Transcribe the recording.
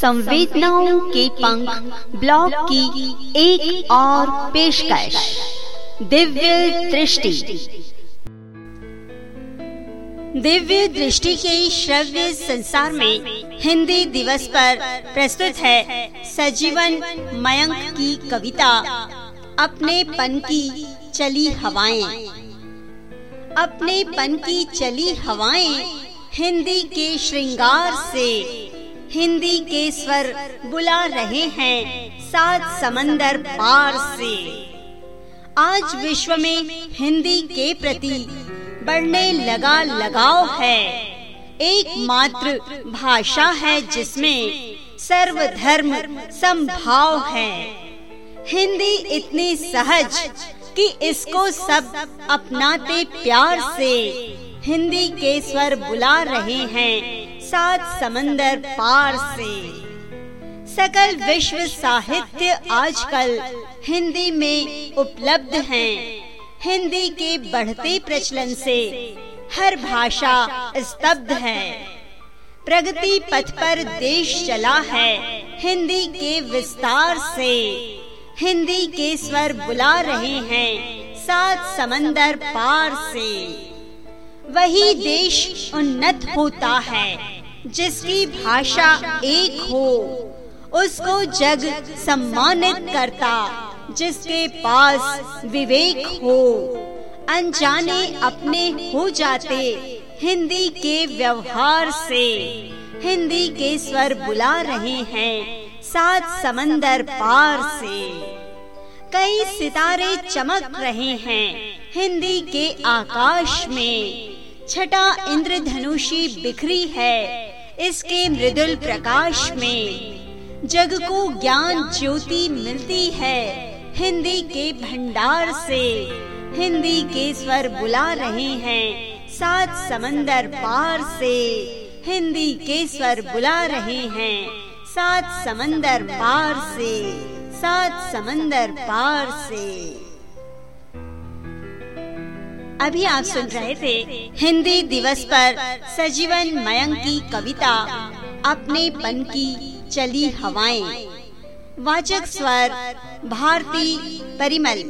संवेदनाओं के पंख ब्लॉग की एक और पेशकश। दिव्य दृष्टि। दिव्य दृष्टि के श्रव्य संसार में हिंदी दिवस पर प्रस्तुत है सजीवन मयंक की कविता, अपने पन की चली हवाएँ। अपने पन की चली हवाएँ हिंदी के श्रृंगार से हिंदी के स्वर बुला रहे हैं सात समंदर पार से। आज विश्व में हिंदी के प्रति बढ़ने लगा लगाव है। एकमात्र भाषा है जिसमें सर्वधर्म संभाव है। हिंदी इतनी सहज कि इसको सब अपनाते प्यार से हिंदी के स्वर बुला रहे हैं। सात समंदर पार से। सकल विश्व साहित्य आजकल हिंदी में उपलब्ध हैं। हिंदी के बढ़ते प्रचलन से हर भाषा स्तब्ध है। प्रगति पथ पर देश चला है हिंदी के विस्तार से। हिंदी के स्वर बुला रहे हैं सात समंदर पार से। वही देश उन्नत होता है। जिसकी भाषा एक हो, उसको जग सम्मानित करता, जिसके पास विवेक हो। अनजाने अपने हो जाते हिंदी के व्यवहार से। हिंदी के स्वर बुला रहे हैं सात समंदर पार से। कई सितारे चमक रहे हैं हिंदी के आकाश में। छटा इंद्रधनुषी बिखरी है इसके मृदुल प्रकाश में। जग को ज्ञान ज्योति मिलती है, हिंदी के भंडार से। हिंदी के स्वर बुला रहे हैं, सात समंदर पार से। हिंदी के स्वर बुला रहे हैं, सात समंदर पार से। सात समंदर पार से। अभी आप सुन रहे थे हिंदी दिवस पर सजीवन मयंक की कविता, अपने पन की चली हवाएँ। वाचक स्वर, भारती परिमल।